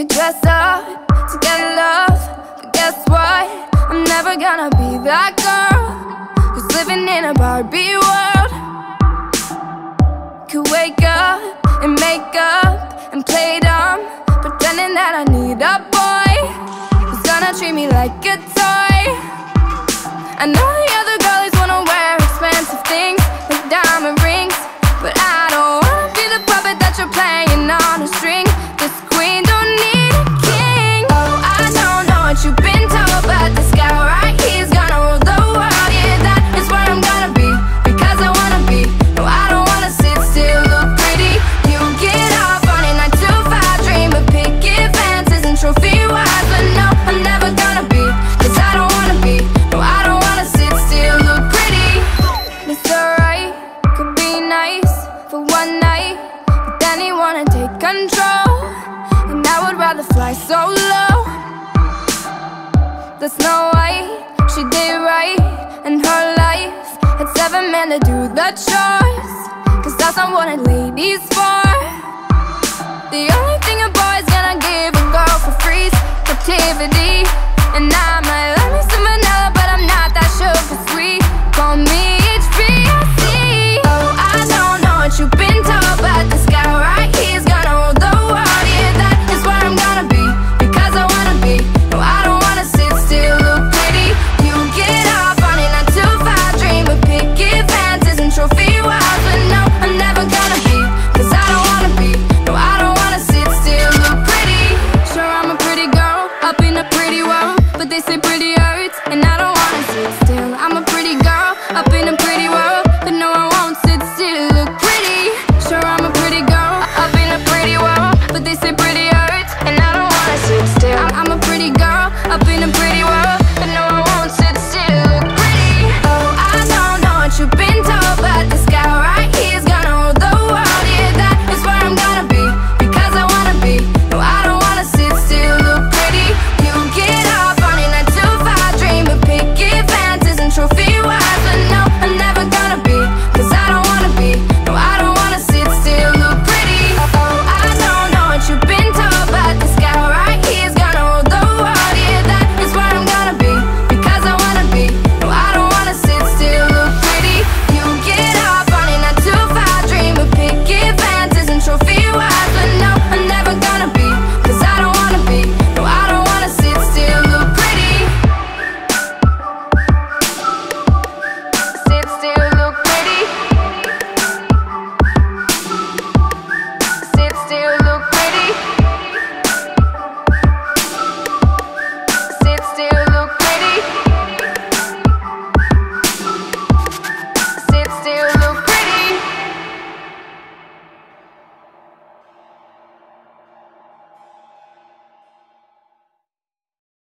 could dress up to get love, but guess what? I'm never gonna be that girl who's living in a Barbie world. Could wake up and make up and play dumb, pretending that I need a boy who's gonna treat me like a toy. I know the high But then he wanna take control? And I would rather fly so low The Snow White, she did right In her life, had seven men to do the chores. Cause that's not what a lady's for. The only thing a boy's gonna give a girl for free is captivity